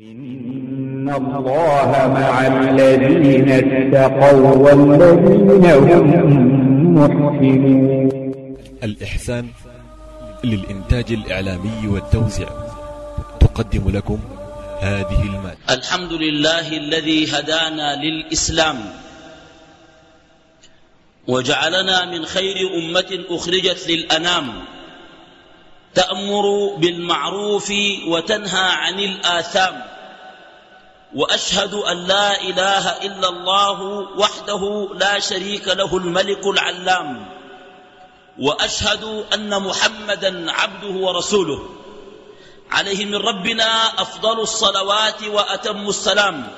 إن الله مع الذين اتقوا والذين هم محسنون الإحسان للإنتاج الإعلامي والتوزيع تقدم لكم هذه المادة. الحمد لله الذي هدانا للإسلام وجعلنا من خير أمة أخرجت للأنام تأمر بالمعروف وتنهى عن الآثام. وأشهد أن لا إله إلا الله وحده لا شريك له الملك العلام. وأشهد أن محمدا عبده ورسوله. عليه من ربنا أفضل الصلوات وأتم السلام.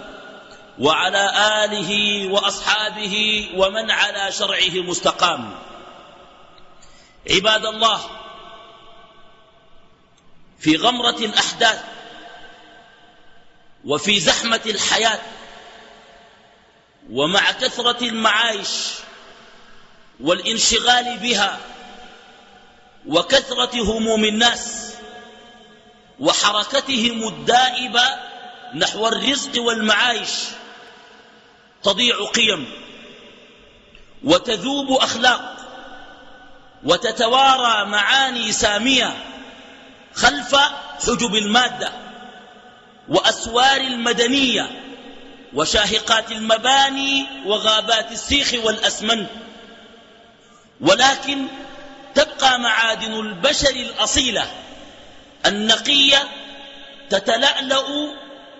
وعلى آله وأصحابه ومن على شرعه مستقام. عباد الله في غمرة الأحداث وفي زحمة الحياة ومع كثرة المعايش والانشغال بها وكثرة هموم الناس وحركتهم الدائبة نحو الرزق والمعايش تضيع قيم وتذوب أخلاق وتتوارى معاني سامية خلف حجب المادة وأسوار المدنية وشاهقات المباني وغابات السيخ والأسمنت ولكن تبقى معادن البشر الأصيلة النقية تتلألأ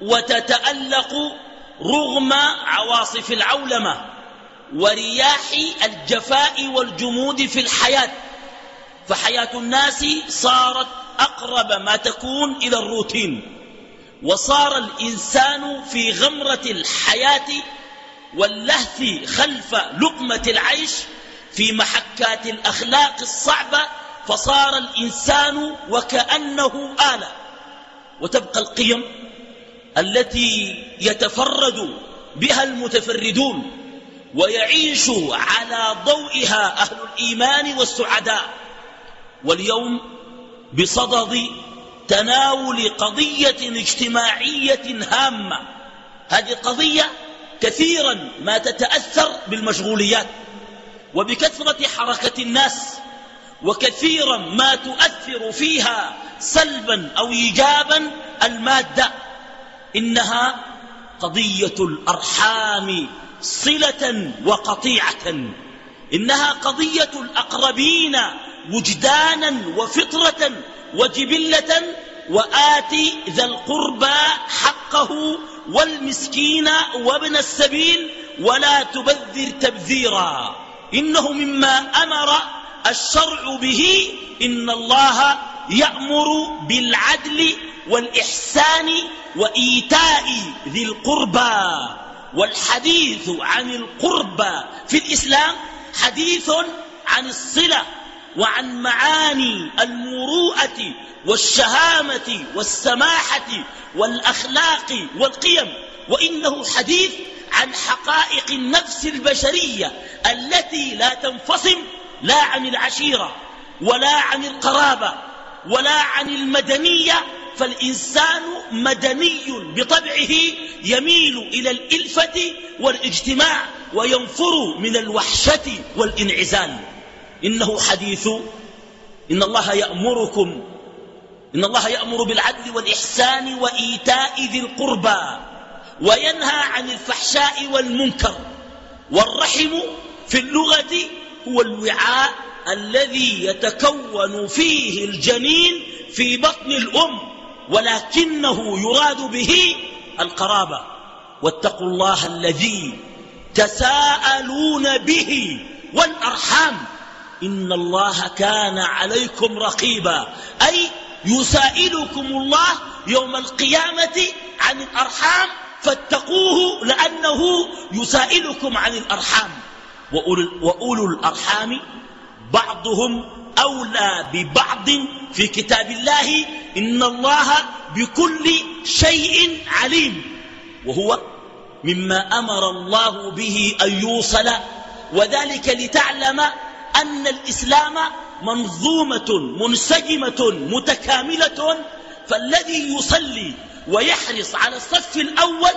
وتتألق رغم عواصف العولمة ورياح الجفاء والجمود في الحياة. فحياة الناس صارت أقرب ما تكون إلى الروتين. وصار الإنسان في غمرة الحياة واللهث خلف لقمة العيش في محكات الأخلاق الصعبة فصار الإنسان وكأنه آلة. وتبقى القيم التي يتفرد بها المتفردون ويعيش على ضوئها أهل الإيمان والسعداء. واليوم بصدد تناول قضية اجتماعية هامة. هذه القضية كثيرا ما تتأثر بالمشغوليات وبكثرة حركة الناس وكثيرا ما تؤثر فيها سلبا أو إيجابا المادة. إنها قضية الأرحام صلة وقطيعة. إنها قضية الأقربين وجدانا وفطرة وجبلة وآت ذا القربى حقه والمسكين وابن السبيل ولا تبذر تبذيرا. إنه مما أمر الشرع به إن الله يأمر بالعدل والإحسان وإيتاء ذي القربى. والحديث عن القربى في الإسلام حديث عن الصلة. وعن معاني المروءة والشهامة والسماحة والأخلاق والقيم وإنه حديث عن حقائق النفس البشرية التي لا تنفصم لا عن العشيرة ولا عن القرابة ولا عن المدنية فالإنسان مدني بطبعه يميل إلى الإلفة والاجتماع وينفر من الوحشة والانعزال. إنه حديث إن الله يأمركم إن الله يأمر بالعدل والإحسان وإيتاء ذي القربى وينهى عن الفحشاء والمنكر والرحم في اللغة هو الوعاء الذي يتكون فيه الجنين في بطن الأم ولكنه يراد به القرابة واتقوا الله الذي تساءلون به والأرحام إن الله كان عليكم رقيبا. أي يسائلكم الله يوم القيامة عن الأرحام فاتقوه لأنه يسائلكم عن الأرحام. وأولو الأرحام بعضهم أولى ببعض في كتاب الله. إن الله بكل شيء عليم. وهو مما أمر الله به أن يوصل. وذلك لتعلم أن الإسلام منظومة منسجمة متكاملة فالذي يصلي ويحرص على الصف الأول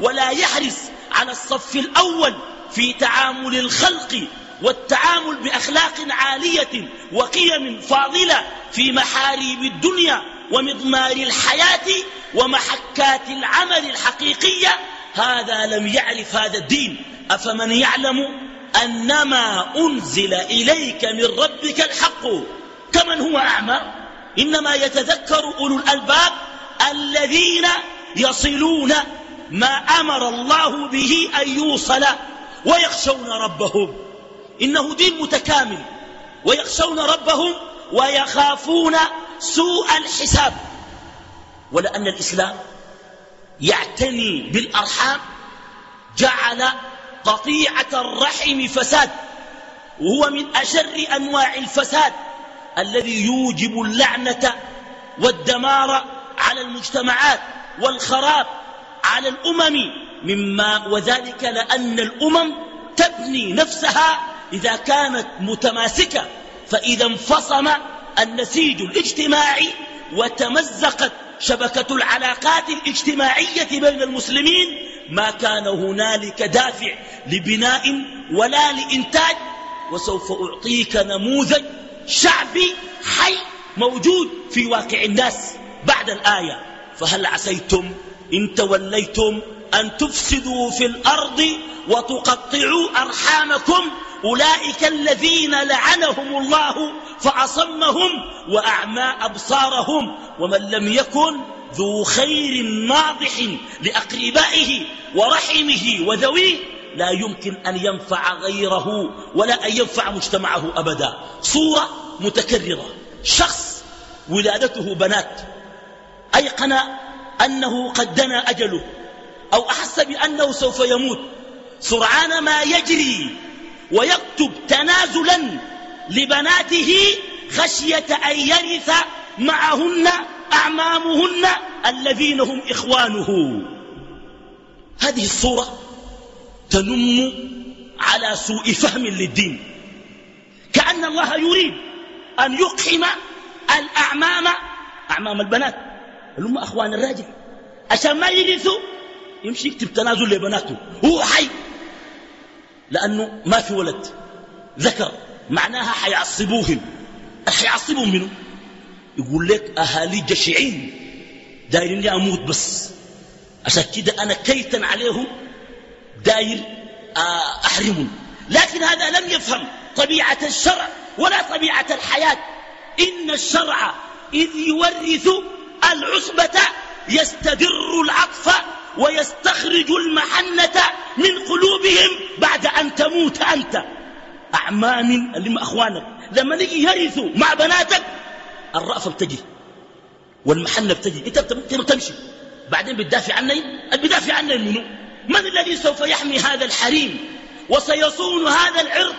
ولا يحرص على الصف الأول في تعامل الخلق والتعامل بأخلاق عالية وقيم فاضلة في محاريب الدنيا ومضمار الحياة ومحكات العمل الحقيقية هذا لم يعرف هذا الدين. أفمن يعلم؟ أنما أنزل إليك من ربك الحق. كمن هو أعمى؟ إنما يتذكر أولو الألباب الذين يصلون ما أمر الله به أن يوصل ويخشون ربهم. إنه دين متكامل. ويخشون ربهم ويخافون سوء الحساب. ولأن الإسلام يعتني بالأرحام جعل قطيعة الرحم فساد وهو من أشر أنواع الفساد الذي يوجب اللعنة والدمار على المجتمعات والخراب على الأمم مما وذلك لأن الأمم تبني نفسها إذا كانت متماسكة فإذا انفصم النسيج الاجتماعي وتمزقت شبكة العلاقات الاجتماعية بين المسلمين ما كان هنالك دافع لبناء ولا لإنتاج وسوف أعطيك نموذج شعبي حي موجود في واقع الناس بعد الآية. فهل عسيتم إن توليتم أن تفسدوا في الأرض وتقطعوا أرحامكم؟ أولئك الذين لعنهم الله فأصمهم وأعمى أبصارهم ومن لم يكن ذو خير ناضح لأقربائه ورحمه وذويه لا يمكن أن ينفع غيره ولا أن ينفع مجتمعه أبدا. صورة متكررة. شخص ولادته بنات. أيقن أنه قد دنا أجله أو أحس بأنه سوف يموت. سرعان ما يجري ويكتب تنازلا لبناته خشية أن يرث معهن أعمامهن الذين هم إخوانه. هذه الصورة تنم على سوء فهم للدين. كأن الله يريد أن يقحم الأعمام أعمام البنات. هم أخوان الراجل عشان ما يرثوا يمشي يكتب تنازل لبناته. هو حي. لأنه ما في ولد. ذكر معناها حيعصبوهم. حيعصبهم منه. يقول لك أهالي جشعين دايرين أموت بس. عشان كده أنا كيتا عليهم داير آه، أحرمهم. لكن هذا لم يفهم طبيعة الشرع ولا طبيعة الحياة. إن الشرع إذ يورث العصبة يستدر العطف ويستخرج المحنة من قلوبهم بعد أن تموت أنت. أعمام اللي أخوانك لما نجي يرثوا مع بناتك الرأفة بتجي والمحنة بتجي انت بتمشي بعدين بتدافع عني بتدافع عني منو؟ من الذي سوف يحمي هذا الحريم؟ وسيصون هذا العرض؟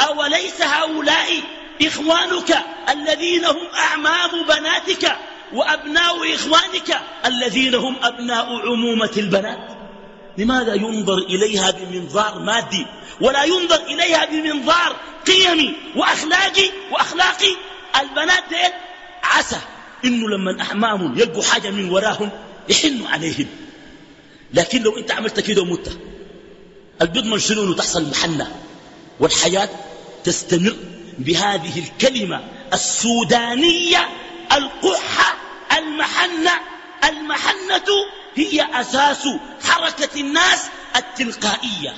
أوليس هؤلاء إخوانك الذين هم أعمام بناتك وأبناء إخوانك الذين هم أبناء عمومة البنات؟ لماذا ينظر إليها بمنظار مادي ولا ينظر إليها بمنظار قيمي وأخلاقي وأخلاقي؟ البنات عسى إنه لما أحمامهم يلقوا حاجة من وراهم يحنوا عليهم. لكن لو أنت عملت كده ومت البيض شنو تحصل محنة والحياة تستمر بهذه الكلمة السودانية القحة المحنة. المحنة هي أساس حركة الناس التلقائية.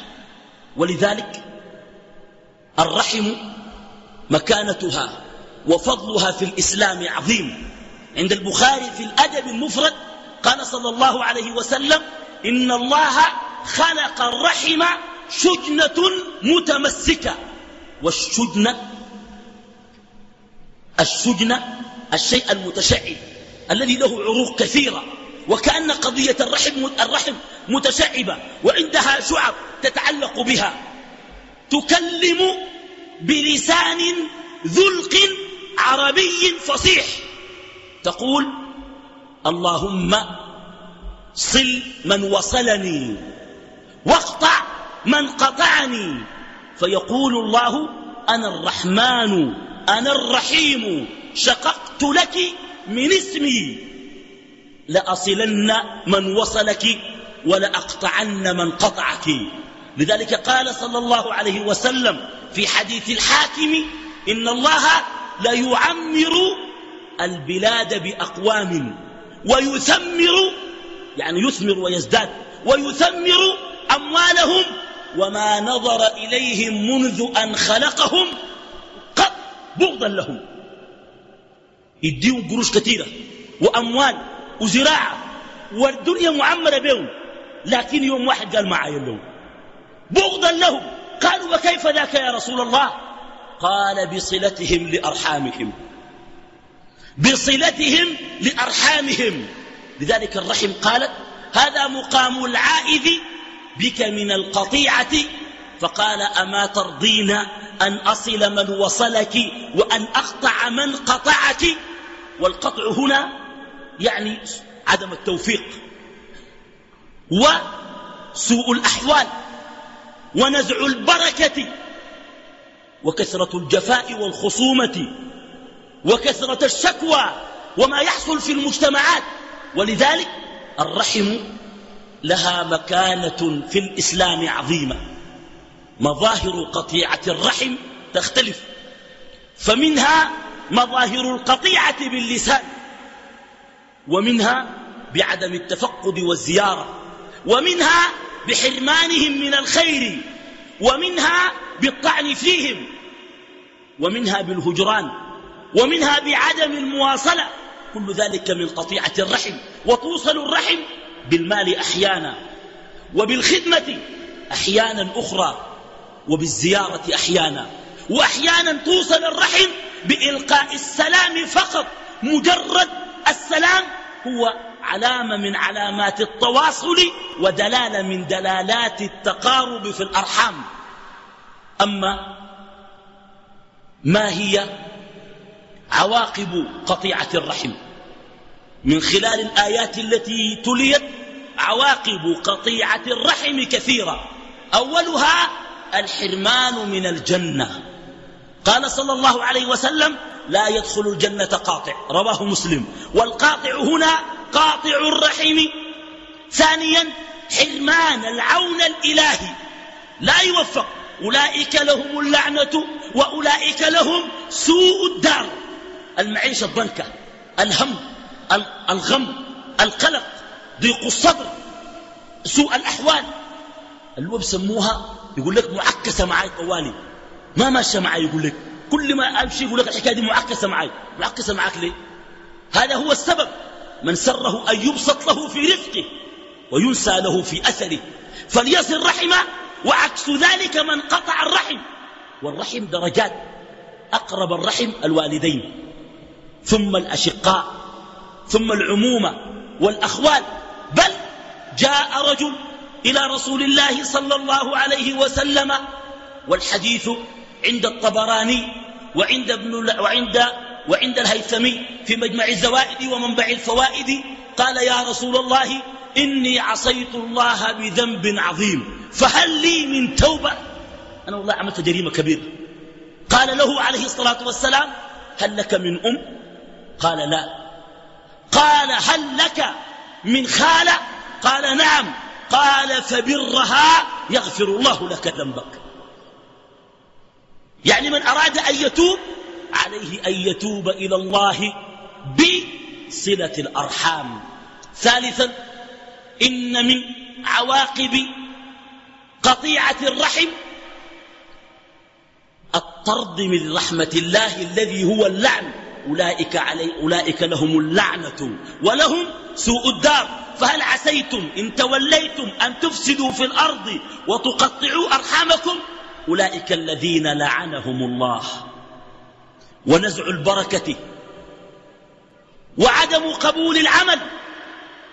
ولذلك الرحم مكانتها. وفضلها في الإسلام عظيم. عند البخاري في الأدب المفرد قال صلى الله عليه وسلم إن الله خلق الرحم شجنة متمسكة. والشجنة الشجنة الشيء المتشعب الذي له عروق كثيرة. وكأن قضية الرحم, الرحم متشعبة وعندها شعب تتعلق بها. تكلم بلسان ذلق عربي فصيح. تقول اللهم صل من وصلني واقطع من قطعني. فيقول الله أنا الرحمن أنا الرحيم شققت لك من اسمي. لأصلن من وصلك ولأقطعن من قطعك. لذلك قال صلى الله عليه وسلم في حديث الحاكم إن الله ليعمر البلاد بأقوام ويثمر يعني يثمر ويزداد ويثمر أموالهم وما نظر إليهم منذ أن خلقهم قط بغضا لهم. يديهم قروش كثيرة وأموال وزراعة والدنيا معمرة بهم. لكن يوم واحد قال معايا اللون بغضا لهم. قالوا وكيف ذاك يا رسول الله؟ قال بصلتهم لأرحامهم. بصلتهم لأرحامهم. لذلك الرحم قالت هذا مقام العائذ بك من القطيعة. فقال أما ترضين أن أصل من وصلك وأن أقطع من قطعك؟ والقطع هنا يعني عدم التوفيق وسوء الأحوال ونزع البركة وكثرة الجفاء والخصومة وكثرة الشكوى وما يحصل في المجتمعات. ولذلك الرحم لها مكانة في الإسلام عظيمة. مظاهر قطيعة الرحم تختلف فمنها مظاهر القطيعة باللسان ومنها بعدم التفقد والزيارة ومنها بحرمانهم من الخير. ومنها بالطعن فيهم ومنها بالهجران ومنها بعدم المواصلة كل ذلك من قطيعة الرحم وتوصل الرحم بالمال أحيانا وبالخدمة أحيانا أخرى وبالزيارة أحيانا وأحيانا توصل الرحم بإلقاء السلام فقط مجرد السلام هو علامة من علامات التواصل ودلالة من دلالات التقارب في الأرحام. أما ما هي عواقب قطيعة الرحم؟ من خلال الآيات التي تليت عواقب قطيعة الرحم كثيرة. أولها الحرمان من الجنة. قال صلى الله عليه وسلم لا يدخل الجنة قاطع. رواه مسلم. والقاطع هنا قاطع الرحم ثانيا حرمان العون الإلهي. لا يوفق. أولئك لهم اللعنة وأولئك لهم سوء الدار. المعيشة الضنكة الهم الغم القلق ضيق الصدر سوء الأحوال. اللي هو بسموها يقول لك معكسة معي طوالي ما ماشى معي يقول لك. كل ما أمشي يقول لك الحكاية دي معكسة معي معكسة معك ليه؟ هذا هو السبب. من سره أن يبسط له في رفقه وينسى له في أثره. فليصل رحمه وعكس ذلك من قطع الرحم. والرحم درجات. أقرب الرحم الوالدين. ثم الأشقاء ثم العمومة والأخوال. بل جاء رجل إلى رسول الله صلى الله عليه وسلم والحديث عند الطبراني وعند, ابن وعند, وعند الهيثمي في مجمع الزوائد ومنبع الفوائد قال يا رسول الله إني عصيت الله بذنب عظيم فهل لي من توبة؟ أنا والله عملت جريمة كبيرة. قال له عليه الصلاة والسلام هل لك من أم؟ قال لا. قال هل لك من خالة؟ قال نعم. قال فبرها يغفر الله لك ذنبك. يعني من أراد أن يتوب عليه أن يتوب إلى الله بصلة الأرحام. ثالثا إن من عواقب قطيعة الرحم الطرد من رحمة الله الذي هو اللعن. أولئك, علي أولئك لهم اللعنة ولهم سوء الدار. فهل عسيتم إن توليتم أن تفسدوا في الأرض وتقطعوا أرحامكم؟ أولئك الذين لعنهم الله. ونزع البركة وعدم قبول العمل.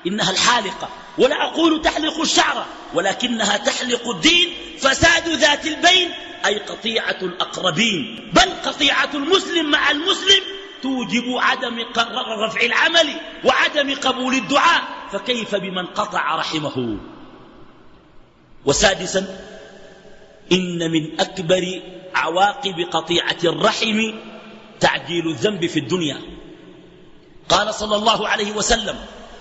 إنها الحالقة. ولا أقول تحلق الشعر ولكنها تحلق الدين. فساد ذات البين أي قطيعة الأقربين. بل قطيعة المسلم مع المسلم توجب عدم رفع العمل وعدم قبول الدعاء. فكيف بمن قطع رحمه؟ وسادسا إن من أكبر عواقب قطيعة الرحم تعجيل الذنب في الدنيا. قال صلى الله عليه وسلم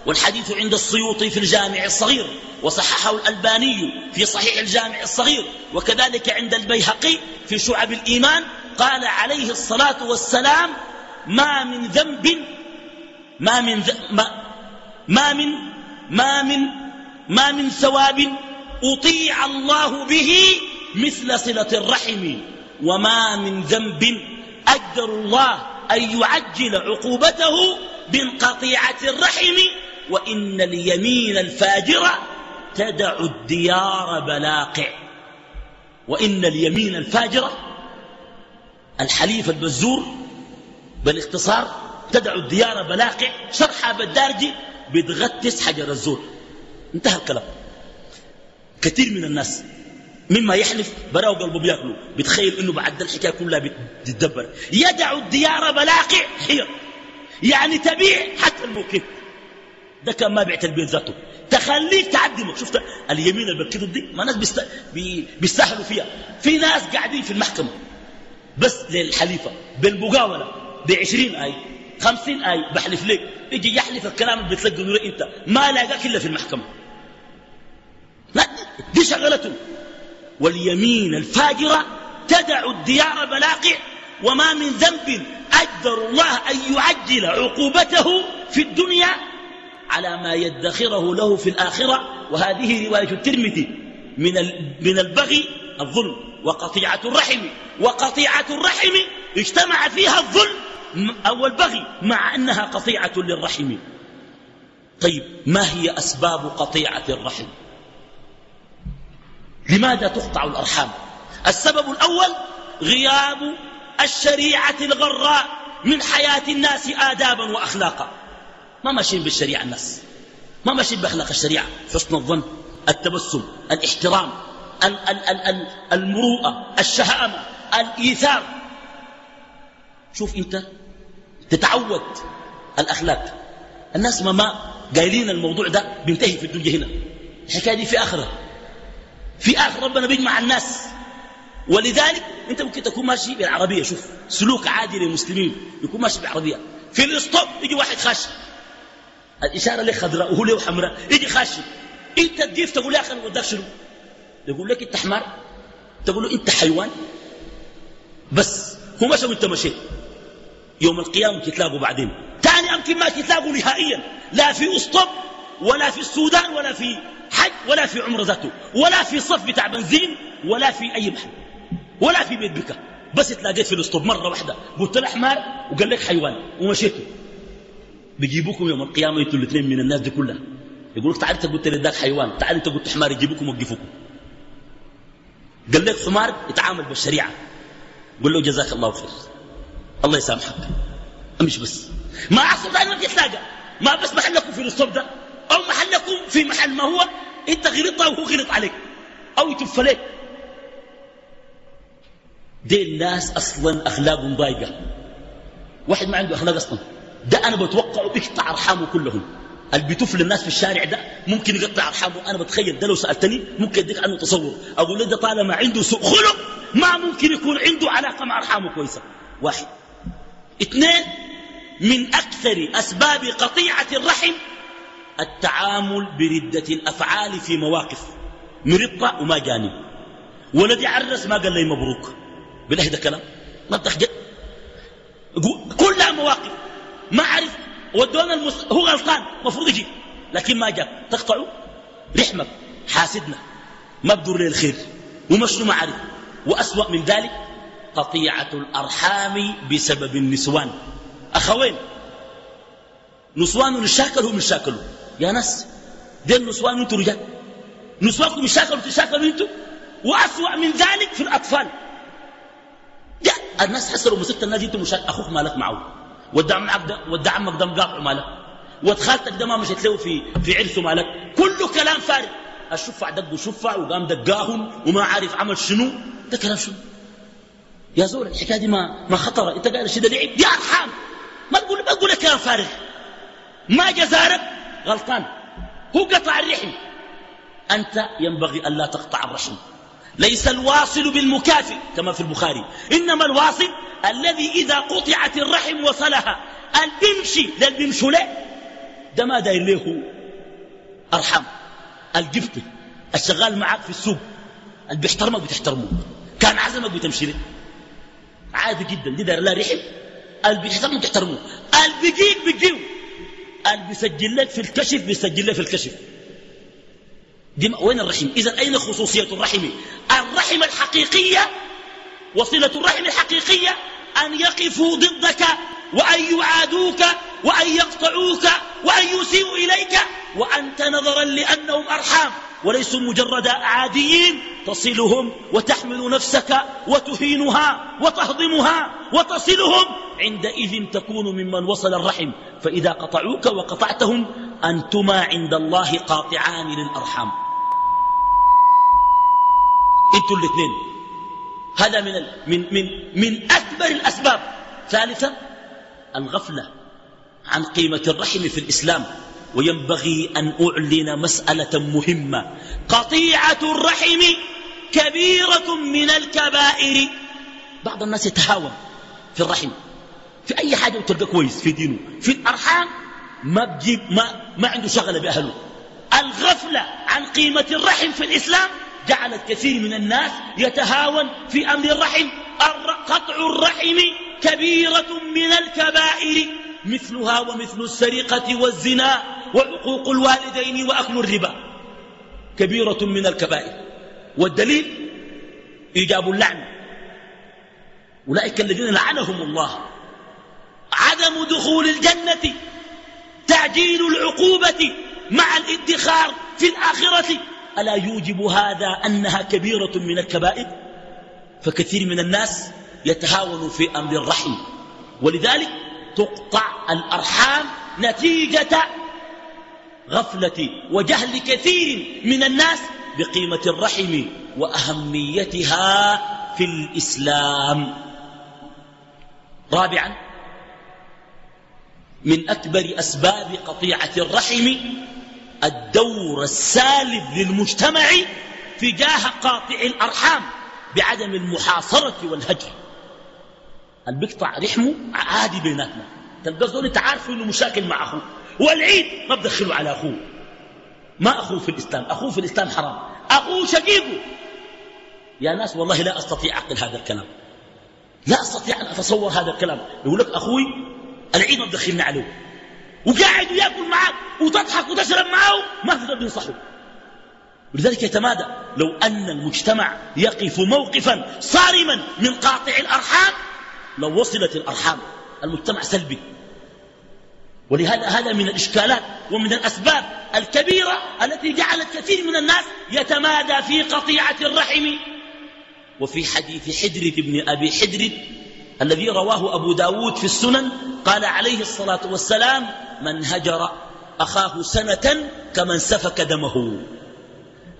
والحديث عند السيوطي في الجامع الصغير وصححه الألباني في صحيح الجامع الصغير وكذلك عند البيهقي في شعب الإيمان قال عليه الصلاة والسلام ما من ذنب ما من ما, ما من ما من ما من ثواب أطيع الله به مثل صلة الرحم وما من ذنب أجدر الله أن يعجل عقوبته بانقطيعة الرحم وإن اليمين الفاجرة تدع الديار بلاقع. وإن اليمين الفاجرة الحليف البزور بالاختصار تدع الديار بلاقع. شرحها بالدارجي بتغتس حجر الزور. انتهى الكلام. كثير من الناس مما يحلف براو قلبه بياكله بتخيل إنه بعد الحكاية كلها بتدبر يدع الديار بلاقع هي يعني تبيع حتى الموكب ده كان ما بعت البيت ذاته. تخليك تعدمك شفت؟ اليمين اللي بكده دي ما ناس بيست... بي... بيستاهلوا فيها. في ناس قاعدين في المحكمة. بس للحليفة. بالمقاولة. بعشرين آي خمسين آي بحلف لك يجي يحلف الكلام اللي بتلقى أنت؟ ما لاقاك إلا في المحكمة. لا دي شغلته. واليمين الفاجرة تدع الديار بلاقع وما من ذنب أجدر الله أن يعجل عقوبته في الدنيا على ما يدخره له في الآخرة. وهذه رواية الترمذي من من البغي الظلم وقطيعة الرحم وقطيعة الرحم اجتمع فيها الظلم أو البغي مع أنها قطيعة للرحم. طيب ما هي أسباب قطيعة الرحم؟ لماذا تقطع الأرحام؟ السبب الأول غياب الشريعة الغراء من حياة الناس آدابا وأخلاقا. ما ماشيين بالشريعة الناس. ما ماشيين بأخلاق الشريعة. حسن الظن التبسم الاحترام ال ال ال ال المروءة الشهامة الإيثار. شوف أنت تتعود الأخلاق. الناس ما ما قايلين الموضوع ده بينتهي في الدنيا هنا. الحكاية دي في آخرة. في آخر ربنا بيجمع الناس. ولذلك أنت ممكن تكون ماشي بالعربية شوف سلوك عادي للمسلمين يكون ماشي بالعربية. في الاسطوب يجي واحد خاشي. الإشارة له خضراء؟ وهو له حمراء؟ يجي خاشي. أنت تجيف تقول يا أخي وداك شنو يقول لك أنت حمار؟ تقول له أنت حيوان؟ بس. هو مشى وأنت مشيت يوم القيامة تتلاقوا بعدين. ثاني يمكن ما تتلاقوا نهائيا. لا في اسطوب ولا في السودان ولا في حج ولا في عمر ذاته ولا في صف بتاع بنزين ولا في أي محل ولا في بيت بكا. بس تلاقيت في الأسطوب مرة واحدة قلت له حمار وقال لك حيوان ومشيتوا بيجيبوكم يوم القيامة أنتوا الاثنين من الناس دي كلها. يقول لك تعال انت قلت لي ذاك حيوان تعال انت قلت حمار يجيبوكم ويوقفوكم قال لك حمار يتعامل بالشريعة. قل له جزاك الله خير. الله يسامحك. مش بس. ما أصل دائما تتلاقى ما بس محلكم في الأسطوب ده. أو محلكم في محل ما هو أنت غلطت وهو غلط عليك أو يتف عليك دي الناس أصلا أخلاقهم ضايقة واحد ما عنده أخلاق أصلا. ده أنا بتوقعه يقطع أرحامه كلهم. اللي بيتف للناس في الشارع ده ممكن يقطع أرحامه. أنا بتخيل ده لو سألتني ممكن أديك عنه تصور. أقول له ده طالما عنده سوء خلق ما ممكن يكون عنده علاقة مع أرحامه كويسة. واحد. اثنين من أكثر أسباب قطيعة الرحم التعامل بردة الأفعال في مواقف. مرضة وما جاني. ولد يعرس ما قال لي مبروك. بالله ده كلام. ما تخجل كلها مواقف. ما عرف ودونا المس... هو غلطان. مفروض يجي. لكن ما جاء تقطعه رحمك حاسدنا. ما بدور لي الخير. ومشنو ما عرف وأسوأ من ذلك قطيعة الأرحام بسبب النسوان. أخوين نسوان نشاكلوا من يا ناس دي النسوان أنتوا رجال نسوانكم يشاكلوا تشاكلوا أنتوا وأسوأ من ذلك في الأطفال. الناس حسروا مسكت الناس أنتوا مشاك أخوك مالك معه. ودع عمك ده ودع عمك ده مقاطعه مالك. وخالتك ده ما مشيت له في في عرسه مالك. كله كلام فارغ. الشفع دقوا شفع وقام دقاهم وما عارف عمل شنو. ده كلام شنو؟ يا زول الحكاية دي ما ما خطرة. انت قاعد ده لعب. دي أرحام! ما تقول ما تقول كلام فارغ. ما جزارك غلطان. هو قطع الرحم. أنت ينبغي ألا تقطع الرحم. ليس الواصل بالمكافئ كما في البخاري. إنما الواصل الذي إذا قطعت الرحم وصلها البمشي للبمشو له. ده ما داير له أرحم. الجفتي الشغال معك في السوق. اللي بيحترمك بتحترمه كان عزمك بتمشي له. عادي جدا. دي داير لا رحم. اللي بيحترمه بتحترمه اللي بيجيك بيجيو اللي بيسجل لك في الكشف بيسجل لك في الكشف. دي وين الرحم؟ إذا أين خصوصية الرحم؟ الرحم الحقيقية وصلة الرحم الحقيقية أن يقفوا ضدك وأن يعادوك وأن يقطعوك وأن يسيئوا إليك وأنت نظرا لأنهم أرحام وليسوا مجرد عاديين تصلهم وتحمل نفسك وتهينها وتهضمها وتصلهم عندئذ تكون ممن وصل الرحم فإذا قطعوك وقطعتهم أنتما عند الله قاطعان للأرحام. أنتوا الاثنين. هذا من من من من أكبر الأسباب. ثالثا الغفلة عن قيمة الرحم في الإسلام وينبغي أن أعلن مسألة مهمة. قطيعة الرحم كبيرة من الكبائر. بعض الناس يتهاون في الرحم. في أي حاجة وتلقى كويس في دينه في الأرحام ما بجيب ما, ما عنده شغلة بأهله. الغفلة عن قيمة الرحم في الإسلام جعلت كثير من الناس يتهاون في أمر الرحم. قطع الرحم كبيرة من الكبائر مثلها ومثل السرقة والزنا وعقوق الوالدين وأكل الربا. كبيرة من الكبائر. والدليل؟ إيجاب اللعن. أولئك الذين لعنهم الله. عدم دخول الجنة. تعجيل العقوبة مع الادخار في الآخرة. ألا يوجب هذا أنها كبيرة من الكبائر؟ فكثير من الناس يتهاون في أمر الرحم. ولذلك تقطع الأرحام نتيجة غفلة وجهل كثير من الناس بقيمة الرحم وأهميتها في الإسلام. رابعا من أكبر أسباب قطيعة الرحم الدور السالب للمجتمع تجاه قاطع الأرحام بعدم المحاصرة والهجر. اللي بيقطع رحمه عادي بيناتنا. تلقى زول انت عارف انه مشاكل مع أخوه. والعيد ما بدخله على أخوه. ما أخوه في الإسلام. أخوه في الإسلام حرام. أخوه شقيقه يا ناس والله لا أستطيع أعقل هذا الكلام. لا أستطيع أن أتصور هذا الكلام. يقول لك أخوي العيد ما بدخلنا عليه. وقاعد وياكل معك وتضحك وتشرب معه ما تقدر تنصحه ولذلك يتمادى. لو أن المجتمع يقف موقفا صارما من قاطع الأرحام لو وصلت الأرحام المجتمع سلبي. ولهذا هذا من الإشكالات ومن الأسباب الكبيرة التي جعلت كثير من الناس يتمادى في قطيعة الرحم. وفي حديث حدرة بن أبي حدرة الذي رواه أبو داود في السنن قال عليه الصلاة والسلام من هجر أخاه سنة كمن سفك دمه.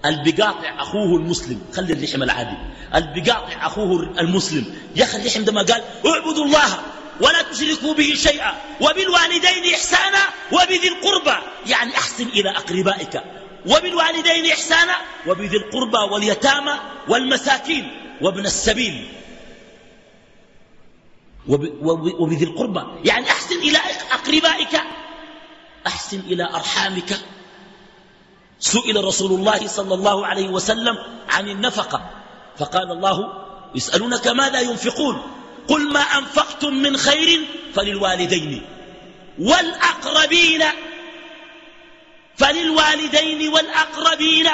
البقاطع أخوه المسلم. خلي اللحم العادي. البقاطع أخوه المسلم. يا أخي اللحم ده ما قال اعبدوا الله ولا تشركوا به شيئا وبالوالدين إحسانا وبذي القربى. يعني أحسن إلى أقربائك. وبالوالدين إحسانا وبذي القربى واليتامى والمساكين وابن السبيل. وبذي القربى. يعني أحسن إلى أقربائك. أحسن إلى أرحامك. سئل رسول الله صلى الله عليه وسلم عن النفقة. فقال الله يسألونك ماذا ينفقون؟ قل ما أنفقتم من خير فللوالدين والأقربين فللوالدين والأقربين.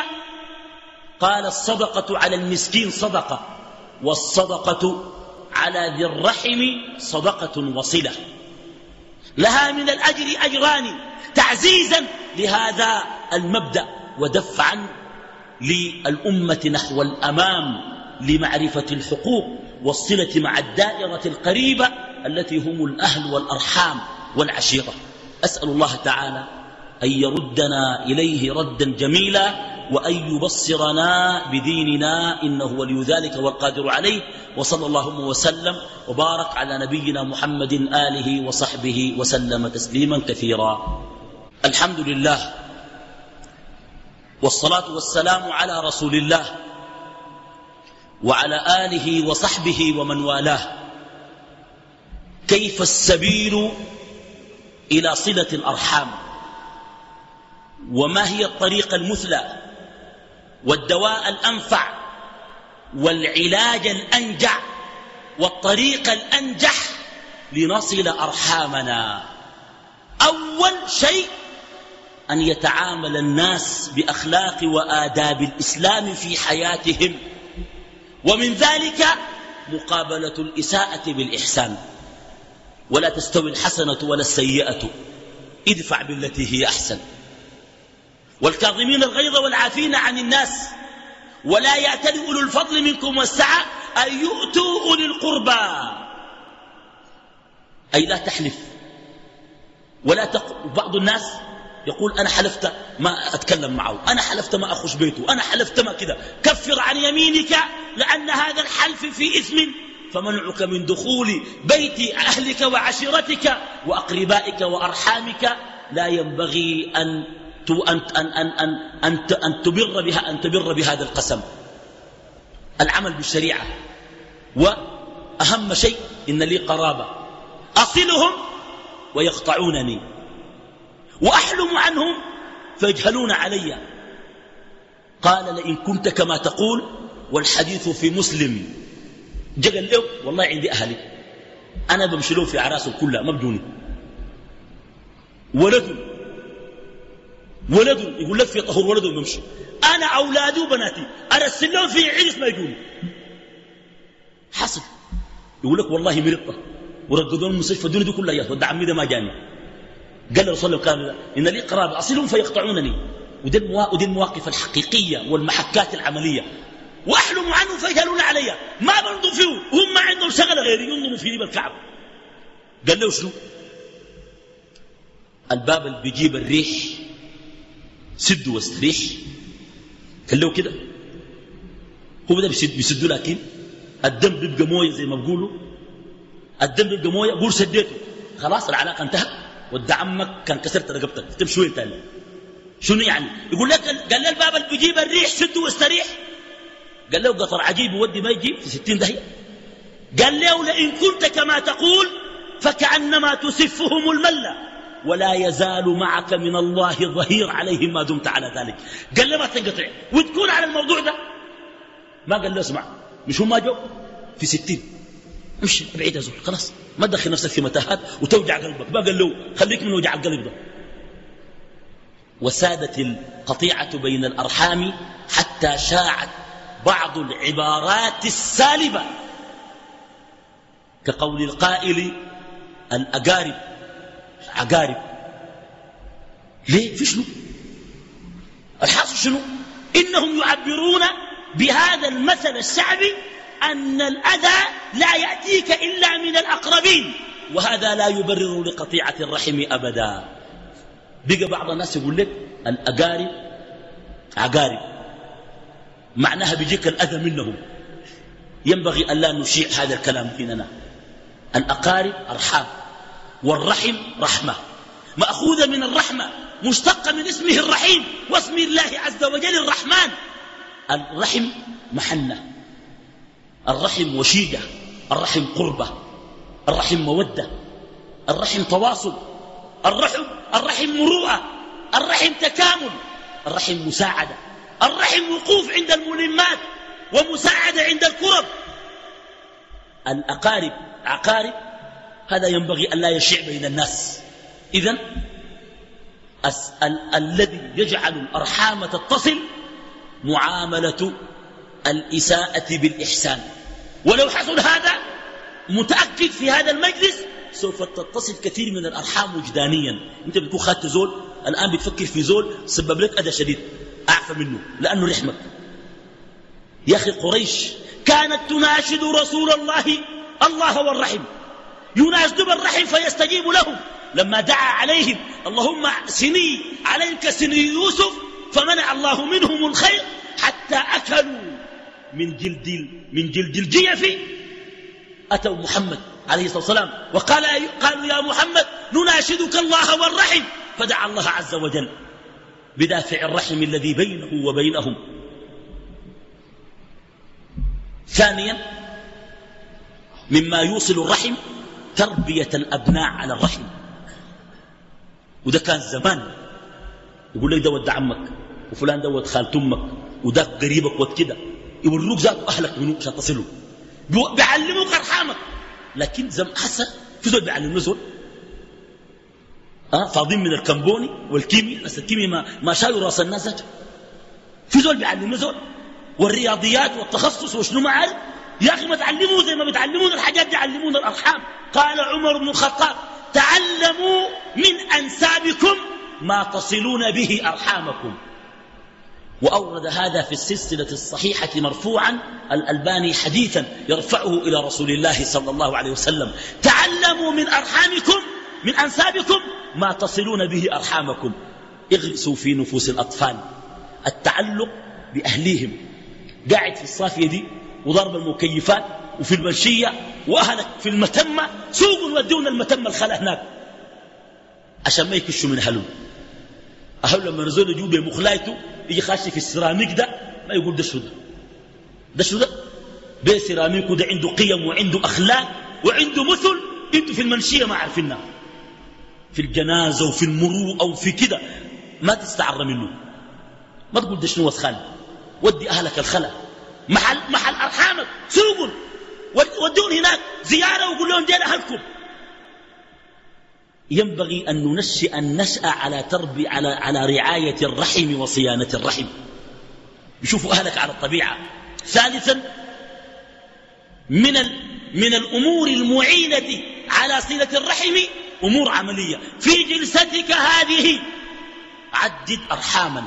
قال الصدقة على المسكين صدقة والصدقة على ذي الرحم صدقة وصلة. لها من الأجر أجران تعزيزا لهذا المبدأ. ودفعا للأمة نحو الأمام لمعرفة الحقوق والصلة مع الدائرة القريبة التي هم الأهل والأرحام والعشيرة. أسأل الله تعالى أن يردنا إليه ردا جميلا وأن يبصرنا بديننا إنه ولي ذلك والقادر عليه. وصلى اللهم وسلم وبارك على نبينا محمد آله وصحبه وسلم تسليما كثيرا. الحمد لله والصلاة والسلام على رسول الله وعلى آله وصحبه ومن والاه. كيف السبيل إلى صلة الأرحام؟ وما هي الطريقة المثلى والدواء الأنفع والعلاج الأنجع والطريق الأنجح لنصل أرحامنا؟ أول شيء أن يتعامل الناس بأخلاق وآداب الإسلام في حياتهم. ومن ذلك مقابلة الإساءة بالإحسان. ولا تستوي الحسنة ولا السيئة. ادفع بالتي هي أحسن. والكاظمين الغيظ والعافين عن الناس. ولا يأتل أولو الفضل منكم والسعة أن يؤتوا أولي القربى. أي لا تحلف. ولا تق... بعض الناس يقول أنا حلفت ما أتكلم معه أنا حلفت ما أخش بيته أنا حلفت ما كذا. كفر عن يمينك لأن هذا الحلف في إثم. فمنعك من دخول بيت أهلك وعشيرتك وأقربائك وأرحامك. لا ينبغي أن أن أن أن أن, أن تبر بها أن تبر بهذا القسم. العمل بالشريعة. وأهم شيء إن لي قرابة. أصلهم ويقطعونني. وأحلم عنهم فيجهلون علي. قال لئن كنت كما تقول والحديث في مسلم. جقل له والله عندي أهلي. أنا بمشي له في عراسه كلها ما بدوني. ولد ولد يقول لك في طهور ولد بمشي. أنا أولادي وبناتي أرسل لهم في عرس ما يجوني. حصل. يقول لك والله مرضت ورددون المستشفى الدنيا دي كلها يا ود عمي ده ما جاني. قال الرسول قال إن لي قرابة أصلهم فيقطعونني. ودي المواقف الحقيقية والمحكات العملية. وأحلم عنه فيجهلون علي. ما برضوا فيه هم ما عندهم شغله غير ينظموا في ريب الكعب قال له شنو؟ الباب اللي بيجيب الريح سد واستريح قال له كده. هو بدا بيسد بيسدوا لكن الدم بيبقى موية زي ما بيقولوا. الدم بيبقى موية. قول سديته خلاص العلاقة انتهت. ودع عمك كان كسرت رقبتك. تمشي وين تاني؟ شنو يعني؟ يقول لك قال له الباب اللي بيجيب الريح سد واستريح. قال له قطر عجيب يودي ما يجيب في ستين دهية قال له لئن كنت كما تقول فكأنما تسفهم الملة. ولا يزال معك من الله ظهير عليهم ما دمت على ذلك. قال له ما تنقطع. وتكون على الموضوع ده. ما قال له اسمع مش هم ما جو؟ في ستين. امشي بعيد يا زول خلاص. ما تدخل نفسك في متاهات وتوجع قلبك. ما قال له خليك من وجع القلب ده. وسادت القطيعة بين الأرحام حتى شاعت بعض العبارات السالبة. كقول القائل الأقارب. عقارب ليه؟ في شنو؟ الحاصل شنو؟ إنهم يعبرون بهذا المثل الشعبي أن الأذى لا يأتيك إلا من الأقربين. وهذا لا يبرر لقطيعة الرحم أبدا. بقى بعض الناس يقول لك الأقارب عقارب معناها بيجيك الأذى منهم. ينبغي أن لا نشيع هذا الكلام بيننا الأقارب أرحام والرحم رحمة. مأخوذة من الرحمة مشتقة من اسمه الرحيم واسم الله عز وجل الرحمن. الرحم محنة. الرحم وشيدة. الرحم قربة الرحم مودة الرحم تواصل الرحم الرحم مروءة الرحم تكامل الرحم مساعدة الرحم وقوف عند الملمات ومساعدة عند الكرب. الأقارب عقارب هذا ينبغي أن لا يشع بين الناس. إذن ال الذي يجعل الأرحام تتصل معاملة الإساءة بالإحسان. ولو حصل هذا متأكد في هذا المجلس سوف تتصل كثير من الأرحام وجدانيا. أنت بتكون خدت زول الآن بتفكر في زول سبب لك أذى شديد. أعفى منه لأنه رحمك. يا أخي قريش كانت تناشد رسول الله الله والرحم. يناشد بالرحم فيستجيب لهم. لما دعا عليهم اللهم سني عليك سني يوسف فمنع الله منهم الخير حتى أكلوا. من جلد من جلد الجيف أتوا محمد عليه الصلاة والسلام وقال قالوا يا محمد نناشدك الله والرحم. فدعا الله عز وجل بدافع الرحم الذي بينه وبينهم. ثانيا مما يوصل الرحم تربية الأبناء على الرحم. وده كان زمان. يقول لك ده ود عمك وفلان ده ود أمك وذاك قريبك ود كده. يوروك ذات أهلك منو عشان تصلوا. بيعلموك ارحامك لكن زم حسن في زول بيعلم زول. أه فاضين من الكمبوني والكيمي ناس الكيمي ما, ما شالوا رأس الناس في زول بيعلم زول. والرياضيات والتخصص وشنو ما يا أخي ما تعلموا زي ما بتعلمون الحاجات دي علمون الأرحام. قال عمر بن الخطاب تعلموا من أنسابكم ما تصلون به أرحامكم. وأورد هذا في السلسلة الصحيحة مرفوعا الألباني حديثا يرفعه إلى رسول الله صلى الله عليه وسلم. تعلموا من أرحامكم من أنسابكم ما تصلون به أرحامكم. اغرسوا في نفوس الأطفال. التعلق بأهليهم. قاعد في الصافية دي وضرب المكيفات وفي المنشية وأهلك في المتمة. سوقوا ودونا المتمة الخلا هناك. عشان ما يكشوا من أهلهم. أهل لما نزول يجوا بمخلايته يجي خاشي في السيراميك ده ما يقول ده شو ده ده شو ده بيه سيراميك ده عنده قيم وعنده أخلاق وعنده مثل أنتوا في المنشية ما عارفينها. في الجنازة وفي المروءة وفي كده ما تستعر منه. ما تقول ده شنو وسخان ودي أهلك الخلا محل, محل أرحامك. سوقوا ودون هناك زيارة وقول لهم دين أهلكم. ينبغي أن ننشئ النشأة على تربي على, على رعاية الرحم وصيانة الرحم. يشوفوا أهلك على الطبيعة. ثالثا من, من الأمور المعينة على صلة الرحم أمور عملية. في جلستك هذه عدد أرحاما.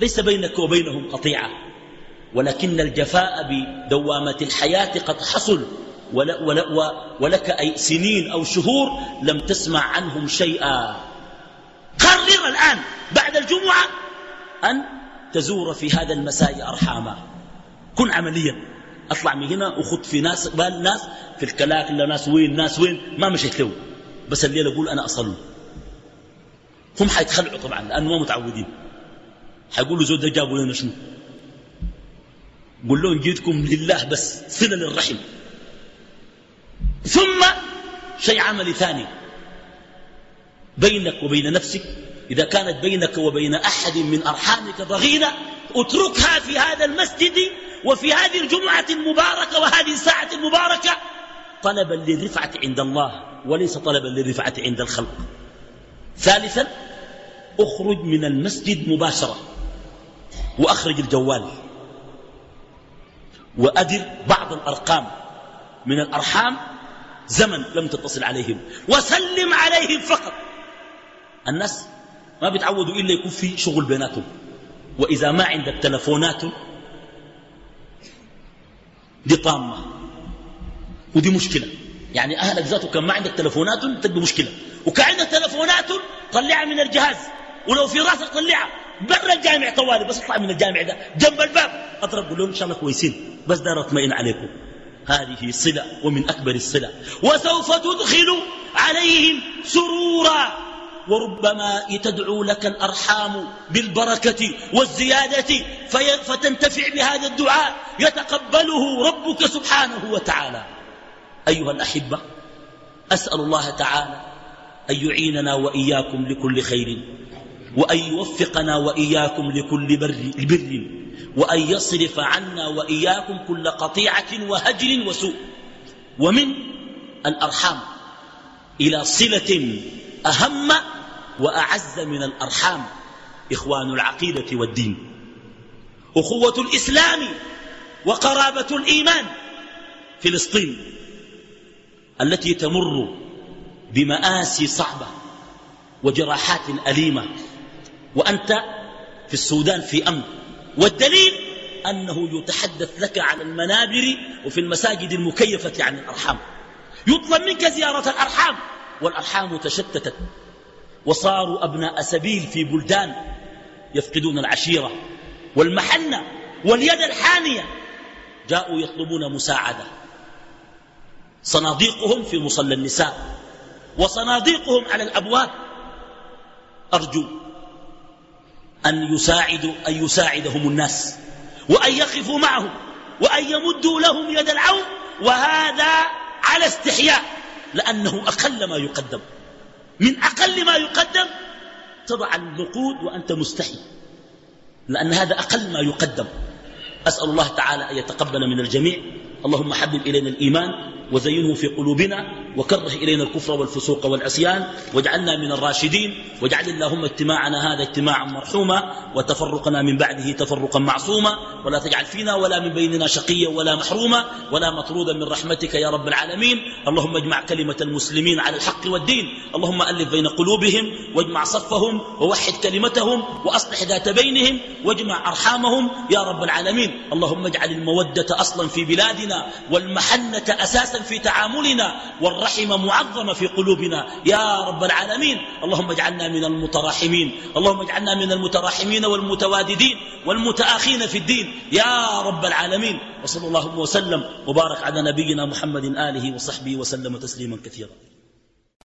ليس بينك وبينهم قطيعة. ولكن الجفاء بدوامة الحياة قد حصل. ولك أي سنين أو شهور لم تسمع عنهم شيئا. قرر الآن بعد الجمعة أن تزور في هذا المساء أرحاما. كن عمليا. أطلع من هنا وخذ في ناس بال ناس في الكلاك إلا ناس وين ناس وين ما مشيت له بس الليلة أقول أنا أصلي هم حيتخلعوا طبعا لأنه ما متعودين. حيقولوا زود جابوا لنا شنو؟ قل لهم جيتكم لله بس صلة للرحم. ثم شيء عملي ثاني. بينك وبين نفسك إذا كانت بينك وبين أحد من أرحامك ضغينة اتركها في هذا المسجد وفي هذه الجمعة المباركة وهذه الساعة المباركة. طلبا للرفعة عند الله وليس طلبا للرفعة عند الخلق. ثالثا أخرج من المسجد مباشرة وأخرج الجوال. وأدر بعض الأرقام من الأرحام زمن لم تتصل عليهم. وسلم عليهم فقط. الناس ما بيتعودوا إلا يكون في شغل بيناتهم. وإذا ما عندك تلفونات دي طامة. ودي مشكلة. يعني أهلك ذاته كان ما عندك تلفونات تبقى مشكلة. وكان عندك تلفونات طلعها من الجهاز. ولو في راسك طلعها. برا الجامع طوالي بس اطلع من الجامع ده. جنب الباب. أضرب قول لهم إن شاء الله كويسين. بس دار اطمئن عليكم. هذه صلة ومن أكبر الصلة. وسوف تدخل عليهم سرورا. وربما تدعو لك الأرحام بالبركة والزيادة فتنتفع بهذا الدعاء. يتقبله ربك سبحانه وتعالى. أيها الأحبة أسأل الله تعالى أن يعيننا وإياكم لكل خير وأن يوفقنا وإياكم لكل بر, بر وأن يصرف عنا وإياكم كل قطيعة وهجر وسوء. ومن الأرحام إلى صلة أهم وأعز من الأرحام إخوان العقيدة والدين. أخوة الإسلام وقرابة الإيمان فلسطين التي تمر بمآسي صعبة وجراحات أليمة. وأنت في السودان في أمن. والدليل أنه يتحدث لك عن المنابر وفي المساجد المكيفة عن الأرحام. يطلب منك زيارة الأرحام. والأرحام تشتتت. وصاروا أبناء سبيل في بلدان يفقدون العشيرة والمحنة واليد الحانية. جاءوا يطلبون مساعدة. صناديقهم في مصلى النساء. وصناديقهم على الأبواب. أرجو أن يساعدوا أن يساعدهم الناس. وأن يقفوا معهم. وأن يمدوا لهم يد العون. وهذا على استحياء. لأنه أقل ما يقدم. من أقل ما يقدم تضع النقود وأنت مستحي. لأن هذا أقل ما يقدم. أسأل الله تعالى أن يتقبل من الجميع. اللهم حبب إلينا الإيمان. وزينه في قلوبنا وكره إلينا الكفر والفسوق والعصيان واجعلنا من الراشدين واجعل اللهم اجتماعنا هذا اجتماعا مرحوما وتفرقنا من بعده تفرقا معصوما ولا تجعل فينا ولا من بيننا شقيا ولا محروما ولا مطرودا من رحمتك يا رب العالمين. اللهم اجمع كلمة المسلمين على الحق والدين. اللهم ألف بين قلوبهم واجمع صفهم ووحد كلمتهم وأصلح ذات بينهم واجمع أرحامهم يا رب العالمين. اللهم اجعل المودة أصلا في بلادنا والمحنة أساسا في تعاملنا والرحم معظمة في قلوبنا. يا رب العالمين اللهم اجعلنا من المتراحمين اللهم اجعلنا من المتراحمين والمتواددين والمتآخين في الدين. يا رب العالمين وصلى الله وسلم وبارك على نبينا محمد آله وصحبه وسلم تسليما كثيرا.